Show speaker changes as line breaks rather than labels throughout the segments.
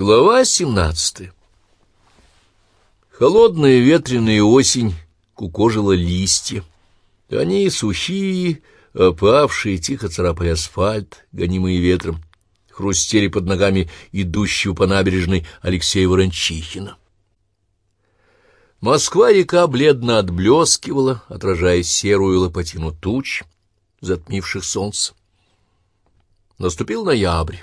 Глава 17 Холодная ветреная осень кукожила листья. Они сухие, опавшие, тихо царапали асфальт, гонимые ветром, хрустели под ногами идущего по набережной Алексея Ворончихина. Москва-река бледно отблескивала, отражая серую лопатину туч, затмивших солнце. Наступил ноябрь.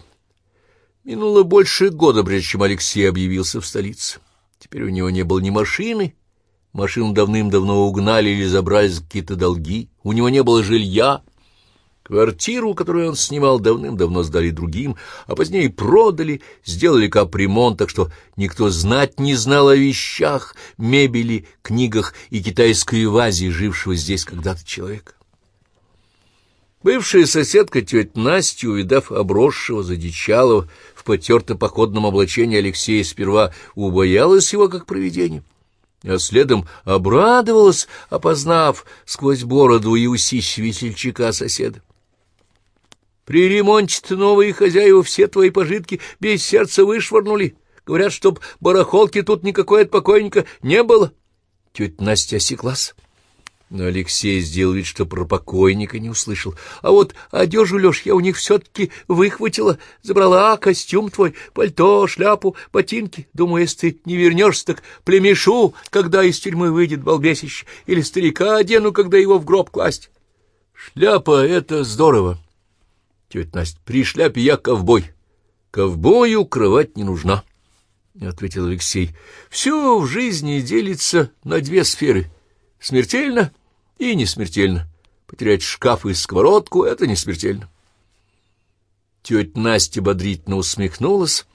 Минуло больше года, прежде чем Алексей объявился в столице. Теперь у него не было ни машины, машину давным-давно угнали или забрали за какие-то долги, у него не было жилья. Квартиру, которую он снимал, давным-давно сдали другим, а позднее продали, сделали капремонт, так что никто знать не знал о вещах, мебели, книгах и китайской вазе, жившего здесь когда-то человека. Бывшая соседка тетя Настя, увидав обросшего, задичалого, в потерто-походном облачении Алексея сперва убоялась его как провидение, а следом обрадовалась, опознав сквозь бороду и усищ весельчака соседа. При ремонте-то новые хозяева все твои пожитки без сердца вышвырнули. Говорят, чтоб барахолки тут никакой от покойника не было. Тетя Настя осеклась. Но Алексей сделал вид, что про покойника не услышал. А вот одежу, Леш, я у них все-таки выхватила, забрала костюм твой, пальто, шляпу, ботинки. Думаю, если ты не вернешься, так племешу, когда из тюрьмы выйдет балбесище, или старика одену, когда его в гроб класть. Шляпа — это здорово. Тетя Настя, при шляпе я ковбой. Ковбою кровать не нужна, — ответил Алексей. Все в жизни делится на две сферы — Смертельно и не смертельно. Потерять шкаф и сковородку — это не смертельно. Тетя Настя бодрительно усмехнулась,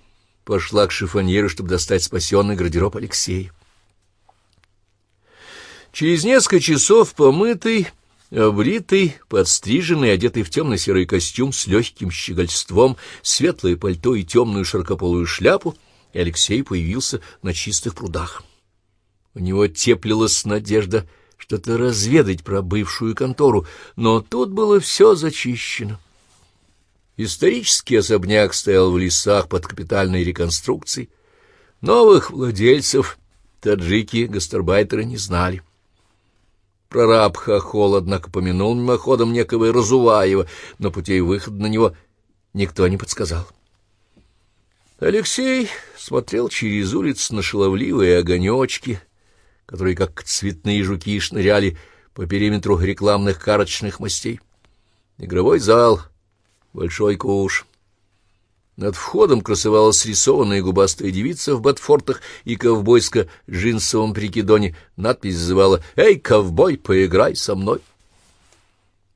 пошла к шифоньеру, чтобы достать спасенный гардероб Алексея. Через несколько часов помытый, обритый, подстриженный, одетый в темно-серый костюм с легким щегольством, светлое пальто и темную широкополую шляпу, Алексей появился на чистых прудах. У него теплилась надежда — что-то разведать про бывшую контору, но тут было все зачищено. Исторический особняк стоял в лесах под капитальной реконструкцией. Новых владельцев таджики-гастарбайтеры не знали. Прораб Хохол, однако, помянул мимоходом некого Разуваева, но путей выхода на него никто не подсказал. Алексей смотрел через улицу на шаловливые огонечки — которые, как цветные жуки, шныряли по периметру рекламных карточных мастей. Игровой зал, большой куш. Над входом красовалась рисованная губастая девица в ботфортах и ковбойско-джинсовом прикидоне. Надпись называла «Эй, ковбой, поиграй со мной!»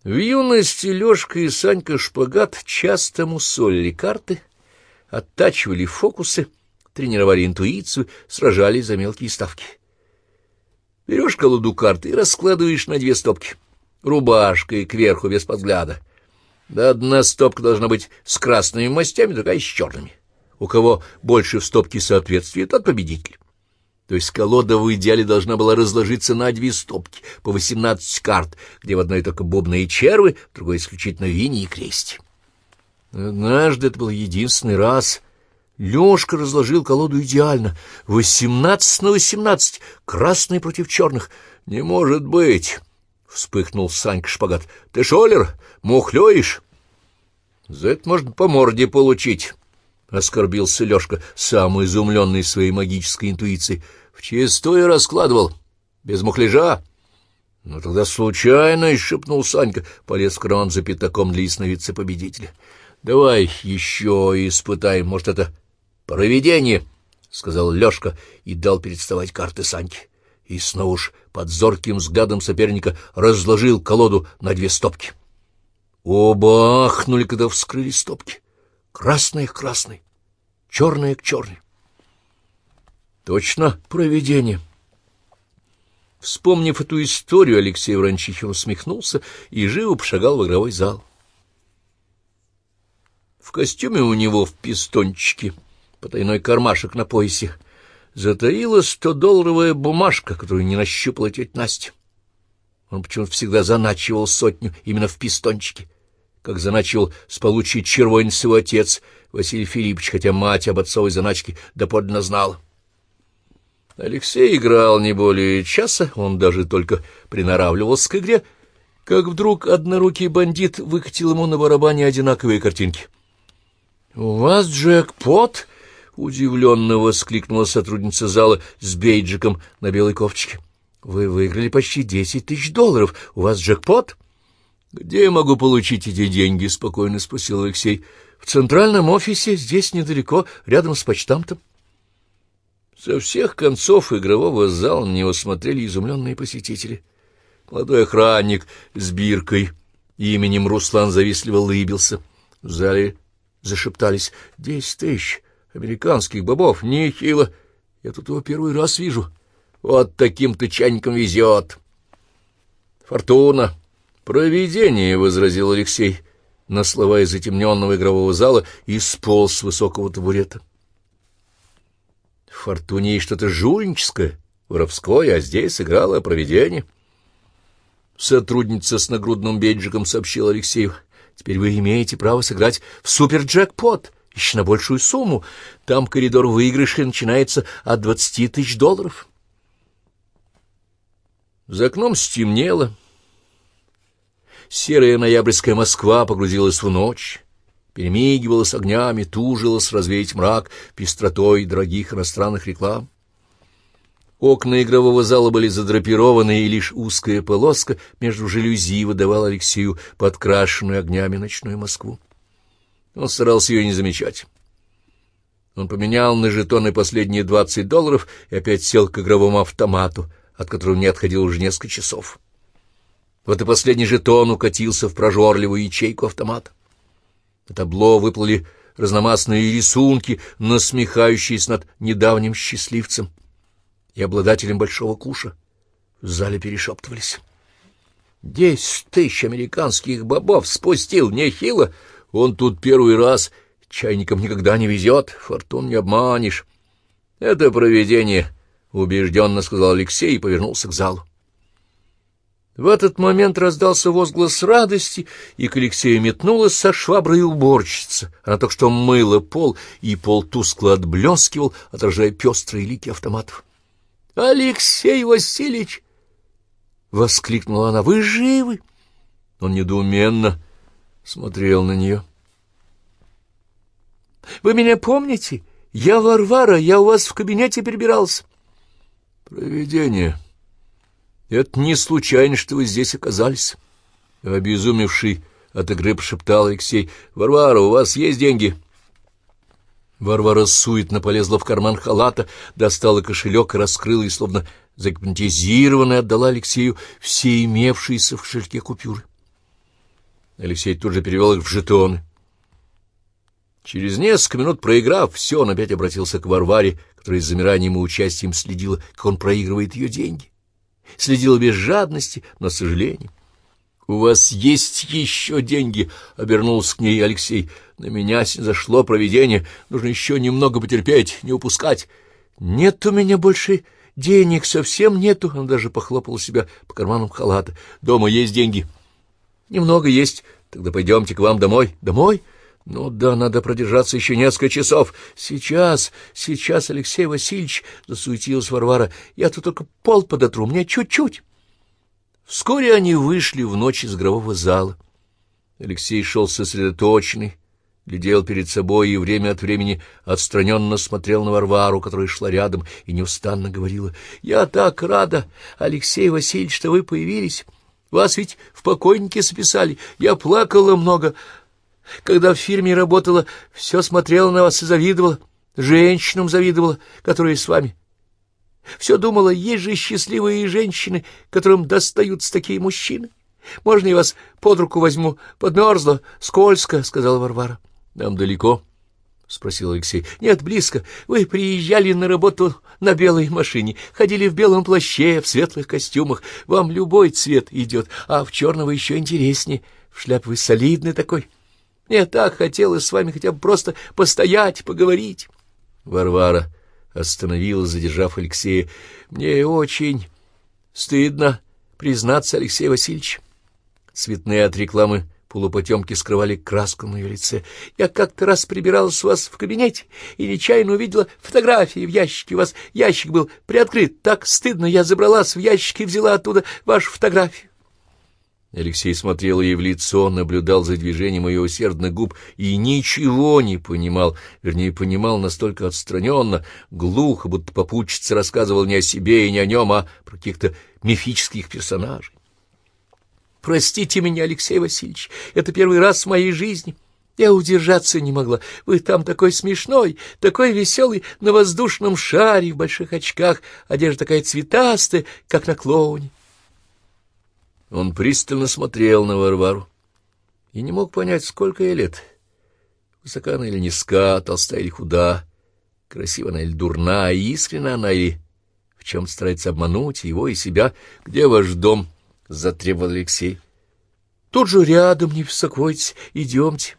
В юности Лёшка и Санька Шпагат часто мусолили карты, оттачивали фокусы, тренировали интуицию, сражались за мелкие ставки. Берешь колоду карты и раскладываешь на две стопки. Рубашкой кверху, без подгляда. Да одна стопка должна быть с красными мастями, другая с черными. У кого больше в стопке соответствия, тот победитель. То есть колода в идеале должна была разложиться на две стопки, по восемнадцать карт, где в одной только бобные червы, в другой исключительно вини и крести. Однажды это был единственный раз, Лёшка разложил колоду идеально. Восемнадцать на восемнадцать, красный против черных. Не может быть, — вспыхнул Санька Шпагат. — Ты шолер? Мухлёешь? — За это можно по морде получить, — оскорбился Лёшка, сам изумленный своей магической интуицией. — Вчистую раскладывал, без мухляжа. — Ну тогда случайно, — шепнул Санька, полез в карман за пятаком для ясновидца победителя. — Давай еще испытаем, может, это «Провидение!» — сказал Лёшка и дал переставать карты Саньке. И снова уж под зорким взглядом соперника разложил колоду на две стопки. Оба ахнули, когда вскрыли стопки. Красная к красной, черная к черной. Точно провидение. Вспомнив эту историю, Алексей Ворончихин усмехнулся и живо пошагал в игровой зал. В костюме у него в пистончике потайной кармашек на поясе, затаилась стодолларовая бумажка, которую не нащупала тетя Настя. Он почему-то всегда заначивал сотню именно в пистончике, как заначивал с получи червонец его отец, Василий Филиппович, хотя мать об отцовой заначке доподлинно знала. Алексей играл не более часа, он даже только приноравливался к игре, как вдруг однорукий бандит выкатил ему на барабане одинаковые картинки. — У вас джекпот? — удивленно воскликнула сотрудница зала с бейджиком на белой кофточке. — Вы выиграли почти десять тысяч долларов. У вас джекпот? — Где я могу получить эти деньги? — спокойно спросил Алексей. — В центральном офисе, здесь недалеко, рядом с почтамтом. Со всех концов игрового зала на него смотрели изумленные посетители. Молодой охранник с биркой именем Руслан завистливо лыбился. В зале зашептались «Десять тысяч американских бобов, нехило. Я тут его первый раз вижу. Вот таким-то чайником везет». «Фортуна, провидение», — возразил Алексей на слова из затемненного игрового зала и сполз с высокого табурета. В Фортуне что-то жульническое, воровское, а здесь сыграло провидение. Сотрудница с нагрудным бейджиком сообщила Алексею. Теперь вы имеете право сыграть в суперджекпот, еще на большую сумму. Там коридор выигрыша начинается от двадцати тысяч долларов. За окном стемнело. Серая ноябрьская Москва погрузилась в ночь перемигивала с огнями, тужилась развеять мрак пестротой дорогих иностранных реклам. Окна игрового зала были задрапированы, и лишь узкая полоска между жалюзи выдавала Алексею подкрашенную огнями ночную Москву. Он старался ее не замечать. Он поменял на жетоны последние двадцать долларов и опять сел к игровому автомату, от которого не отходил уже несколько часов. Вот и последний жетон укатился в прожорливую ячейку автомата. На табло выплыли разномастные рисунки, насмехающиеся над недавним счастливцем и обладателем большого куша. В зале перешептывались. Десять тысяч американских бобов спустил, нехило. Он тут первый раз, чайником никогда не везет, фортун не обманешь. Это проведение, — убежденно сказал Алексей и повернулся к залу. В этот момент раздался возглас радости, и к Алексею метнулась со шваброй уборщица. Она только что мыла пол, и пол тускло отблескивал, отражая пестрые лики автоматов. — Алексей Васильевич! — воскликнула она. — Вы живы? Он недоуменно смотрел на нее. — Вы меня помните? Я Варвара, я у вас в кабинете перебирался. — Провидение! — это не случайно, что вы здесь оказались. Обезумевший от игры прошептал Алексей. — Варвара, у вас есть деньги? Варвара суетно полезла в карман халата, достала кошелек и раскрыла, и словно загипнотизированно отдала Алексею все имевшиеся в кошельке купюры. Алексей тут же перевел их в жетоны. Через несколько минут, проиграв все, он опять обратился к Варваре, которая с замиранием и участием следила, как он проигрывает ее деньги следила без жадности, но с сожалением. — У вас есть еще деньги? — обернулся к ней Алексей. — На меня зашло провидение. Нужно еще немного потерпеть, не упускать. — Нет у меня больше денег, совсем нету. Она даже похлопала себя по карманам халата. — Дома есть деньги? — Немного есть. Тогда пойдемте к вам домой. — Домой? — ну да, надо продержаться еще несколько часов. Сейчас, сейчас, Алексей Васильевич, — засуетилась Варвара, — я тут только пол подотру, мне чуть-чуть. Вскоре они вышли в ночь из гробового зала. Алексей шел сосредоточенный, глядел перед собой и время от времени отстраненно смотрел на Варвару, которая шла рядом и неустанно говорила, — Я так рада, Алексей Васильевич, что вы появились. Вас ведь в покойнике записали. Я плакала много, когда в фирме работала, все смотрела на вас и завидовала, женщинам завидовала, которые с вами. Все думала, есть же счастливые женщины, которым достаются такие мужчины. Можно я вас под руку возьму? Подмерзла, скользко, — сказала Варвара. — Нам далеко? — спросил Алексей. — Нет, близко. Вы приезжали на работу на белой машине, ходили в белом плаще, в светлых костюмах. Вам любой цвет идет, а в черного еще интереснее. В шляпе вы солидный такой. — мне так хотелось с вами хотя бы просто постоять, поговорить. Варвара остановилась, задержав Алексея. Мне очень стыдно признаться, Алексей Васильевич. Цветные от рекламы Полупотемки скрывали краску на ее лице. Я как-то раз прибиралась у вас в кабинете и нечаянно увидела фотографии в ящике. У вас ящик был приоткрыт. Так стыдно. Я забралась в ящик и взяла оттуда вашу фотографию. Алексей смотрел ей в лицо, наблюдал за движением ее усердных губ и ничего не понимал, вернее, понимал настолько отстраненно, глухо, будто попутчица рассказывал не о себе и не о нем, а про каких-то мифических персонажей. «Простите меня, Алексей Васильевич, это первый раз в моей жизни». Я удержаться не могла. Вы там такой смешной, такой веселый, на воздушном шаре, в больших очках, одежда такая цветастая, как на клоуне. Он пристально смотрел на Варвару и не мог понять, сколько ей лет. Высока она или низка, толстая или худа, красива она или дурна, искренна она или в чем старается обмануть его и себя. «Где ваш дом?» — затребовал Алексей. «Тут же рядом, не беспокойтесь, идемте».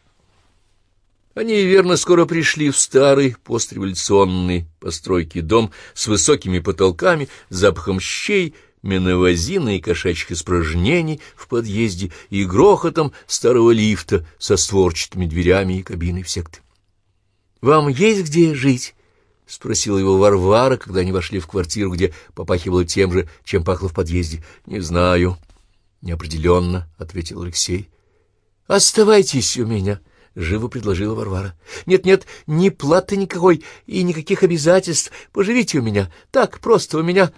Они, верно, скоро пришли в старый постреволюционный постройки дом с высокими потолками, запахом щей, меновозины и кошачьих испражнений в подъезде и грохотом старого лифта со створчатыми дверями и кабиной в секты. — Вам есть где жить? — спросила его Варвара, когда они вошли в квартиру, где попахивало тем же, чем пахло в подъезде. — Не знаю. — неопределенно, — ответил Алексей. — Оставайтесь у меня, — живо предложила Варвара. «Нет, — Нет-нет, ни платы никакой и никаких обязательств. Поживите у меня. Так, просто у меня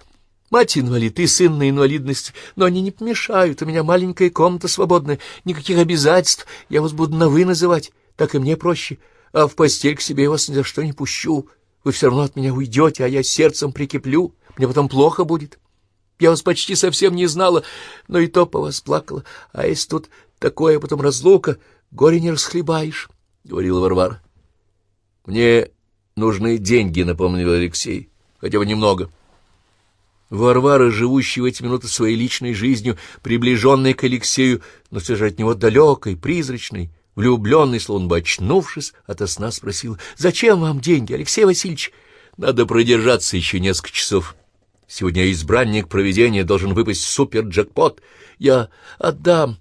Мать инвалид и сын на инвалидности, но они не помешают, у меня маленькая комната свободная, никаких обязательств, я вас буду на «вы» называть, так и мне проще, а в постель к себе я вас ни за что не пущу, вы все равно от меня уйдете, а я сердцем прикиплю, мне потом плохо будет. Я вас почти совсем не знала, но и то по вас плакала, а если тут такое потом разлука, горе не расхлебаешь, — говорила Варвара. — Мне нужны деньги, — напомнил Алексей, — хотя бы немного. — Варвара, живущая в эти минуты своей личной жизнью, приближенной к Алексею, но все же от него далекой, призрачной, влюбленный, словно бы очнувшись, ото сна спросила, «Зачем вам деньги, Алексей Васильевич? Надо продержаться еще несколько часов. Сегодня избранник проведения должен выпасть супер-джекпот. Я отдам,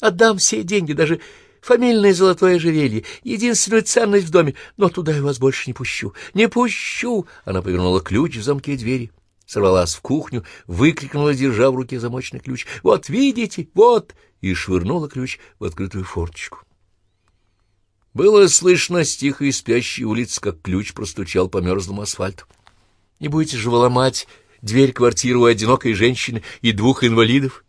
отдам все деньги, даже фамильное золотое ожерелье, единственную ценность в доме, но туда я вас больше не пущу, не пущу!» Она повернула ключ в замке двери сорвалась в кухню, выкрикнула, держа в руке замочный ключ. «Вот видите, вот!» и швырнула ключ в открытую форточку. Было слышно с тихой спящей улицы, как ключ простучал по мерзлому асфальту. «Не будете же вы ломать дверь квартиры у одинокой женщины и двух инвалидов?»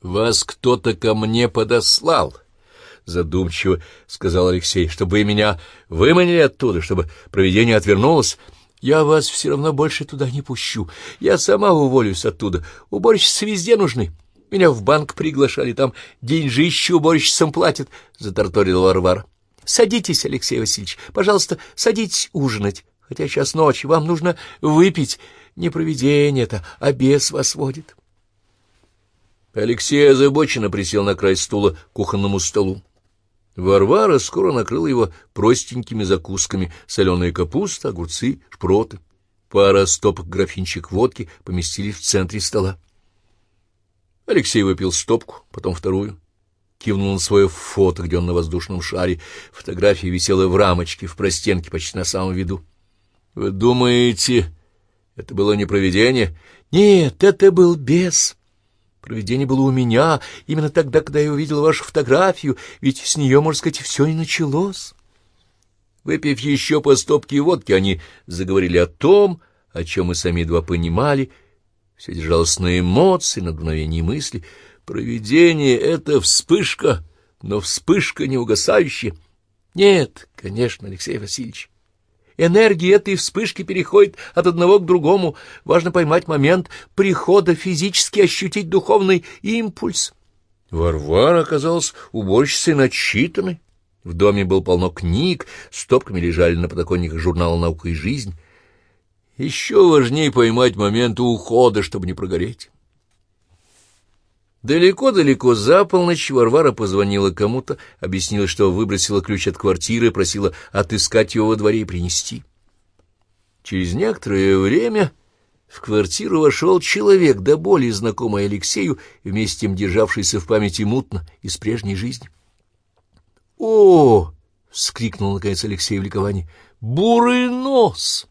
«Вас кто-то ко мне подослал», — задумчиво сказал Алексей, — «чтобы вы меня выманили оттуда, чтобы провидение отвернулось». Я вас все равно больше туда не пущу. Я сама уволюсь оттуда. Уборщицы везде нужны. Меня в банк приглашали, там деньжище уборщицам платят, — заторторил Варвара. Садитесь, Алексей Васильевич, пожалуйста, садитесь ужинать. Хотя сейчас ночь, вам нужно выпить. Не провидение это, а бес вас водит. Алексей озабоченно присел на край стула к кухонному столу. Варвара скоро накрыла его простенькими закусками, соленая капуста, огурцы, шпроты. Пара стопок графинчик водки поместили в центре стола. Алексей выпил стопку, потом вторую. Кивнул на свое фото, где он на воздушном шаре. Фотография висела в рамочке, в простенке, почти на самом виду. — Вы думаете, это было не провидение? — Нет, это был бес. Провидение было у меня именно тогда, когда я увидел вашу фотографию, ведь с нее, можно сказать, все и началось. Выпив еще по стопке водки, они заговорили о том, о чем мы сами два понимали. Все держалось на эмоции, на мгновении мысли. Провидение — это вспышка, но вспышка не угасающая. Нет, конечно, Алексей Васильевич. Энергия этой вспышки переходит от одного к другому. Важно поймать момент прихода, физически ощутить духовный импульс. Варвара оказалась уборщицей начитанной. В доме было полно книг, стопками лежали на подоконниках журнала «Наука и жизнь». Еще важнее поймать момент ухода, чтобы не прогореть. Далеко-далеко за полночь Варвара позвонила кому-то, объяснила, что выбросила ключ от квартиры, просила отыскать его во дворе и принести. Через некоторое время в квартиру вошел человек, да более знакомый Алексею, вместе с тем державшийся в памяти мутно из прежней жизни. О! — вскрикнул, наконец, Алексей в ликовании. — Бурый нос!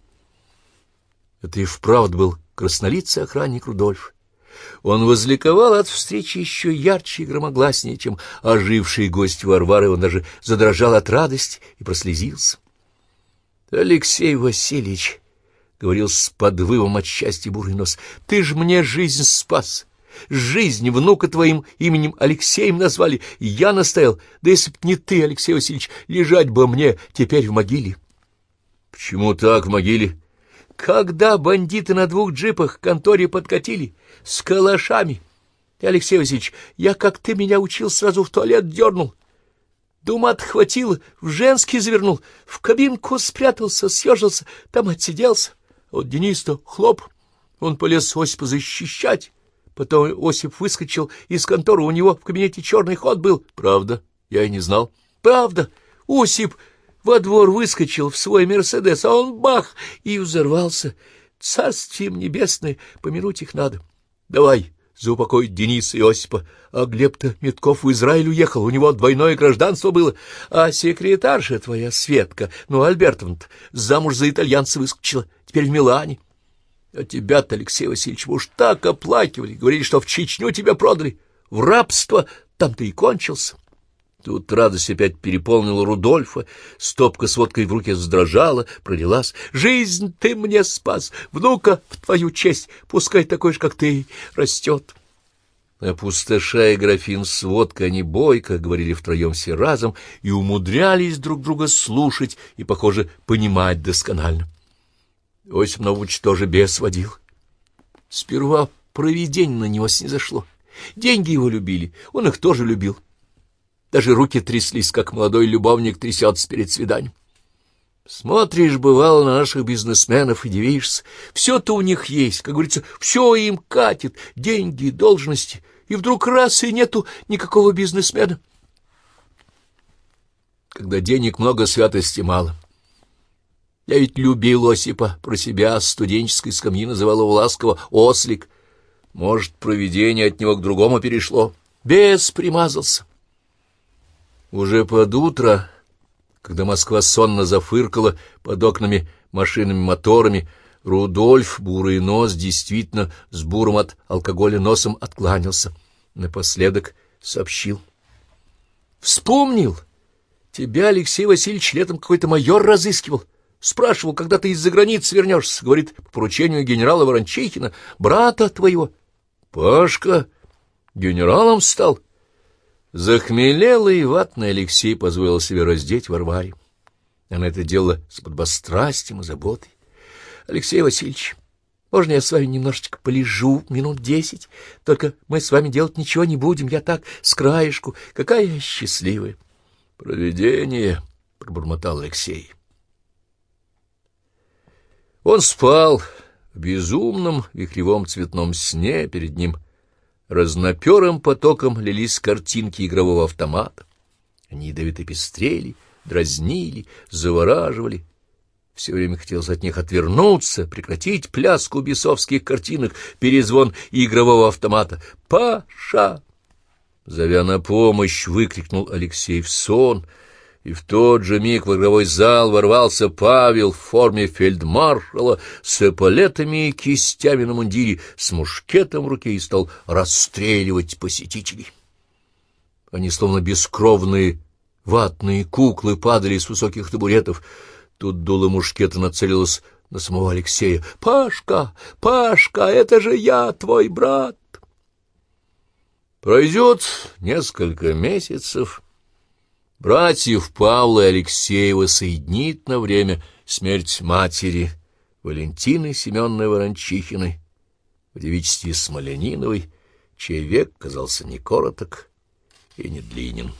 Это и вправду был краснолицый охранник Рудольф. Он возликовал от встречи еще ярче и громогласнее, чем оживший гость Варвары. Он даже задрожал от радости и прослезился. — Алексей Васильевич, — говорил с подвывом от счастья бурый нос, — ты ж мне жизнь спас. Жизнь внука твоим именем Алексеем назвали, я настоял. Да если б не ты, Алексей Васильевич, лежать бы мне теперь в могиле. — Почему так в могиле? — когда бандиты на двух джипах к конторе подкатили с калашами, Алексей Васильевич, я, как ты меня учил, сразу в туалет дернул. Дума отхватила, в женский завернул, в кабинку спрятался, съежился, там отсиделся. вот Денис-то хлоп, он полез Осипа защищать. Потом Осип выскочил из конторы, у него в кабинете черный ход был. Правда, я и не знал. Правда, Осип во двор выскочил в свой «Мерседес», а он бах и взорвался. Царствием небесное, помянуть их надо. Давай, заупокоить Дениса и Осипа. А Глеб-то Метков в Израиль уехал, у него двойное гражданство было. А секретарша твоя, Светка, ну, Альбертовна замуж за итальянца выскочила, теперь в Милане. А тебя-то, Алексей Васильевич, уж так оплакивали, говорили, что в Чечню тебя продали, в рабство, там ты и кончился. Тут радость опять переполнила Рудольфа, стопка с водкой в руке вздрожала, пролилась. «Жизнь ты мне спас, внука в твою честь, пускай такой же, как ты, растет». Опустошая графин с водкой, они бойко говорили втроем все разом и умудрялись друг друга слушать и, похоже, понимать досконально. Осип тоже бес водил. Сперва провидение на него снизошло. Деньги его любили, он их тоже любил. Даже руки тряслись, как молодой любовник трясется перед свиданием. Смотришь, бывало, на наших бизнесменов и дивишься. Все-то у них есть, как говорится, все им катит, деньги, должности. И вдруг раз и нету никакого бизнесмена. Когда денег много, святости мало. Я ведь любил Осипа, про себя с студенческой скамьи называл его ласково «ослик». Может, провидение от него к другому перешло. Без примазался. Уже под утро, когда Москва сонно зафыркала под окнами машинами моторами, Рудольф, бурый нос, действительно с буром от алкоголя носом откланялся. Напоследок сообщил. «Вспомнил! Тебя, Алексей Васильевич, летом какой-то майор разыскивал. Спрашивал, когда ты из-за границы вернешься. Говорит, по поручению генерала Ворончихина, брата твоего. Пашка генералом стал?» Захмелелый и ватный Алексей позволил себе раздеть Варваре. Она это делала с подбострастием и заботой. — Алексей Васильевич, можно я с вами немножечко полежу минут десять? Только мы с вами делать ничего не будем, я так, с краешку. Какая я счастливая! — Провидение! — пробормотал Алексей. Он спал в безумном вихревом цветном сне перед ним — Разноперым потоком лились картинки игрового автомата. Они ядовито пестрели, дразнили, завораживали. Все время хотелось от них отвернуться, прекратить пляску бесовских картинок, перезвон игрового автомата. «Паша!» Зовя на помощь, выкрикнул Алексей в сон — и в тот же миг в игровой зал ворвался Павел в форме фельдмаршала с эполетами и кистями на мундире, с мушкетом в руке и стал расстреливать посетителей. Они, словно бескровные ватные куклы, падали с высоких табуретов. Тут дуло мушкета нацелилось на самого Алексея. «Пашка! Пашка! Это же я, твой брат!» Пройдет несколько месяцев... Братьев Павла и Алексеева соединит на время смерть матери Валентины Семенной Ворончихиной в девичестве Смоляниновой, чей век казался не короток и не длинен.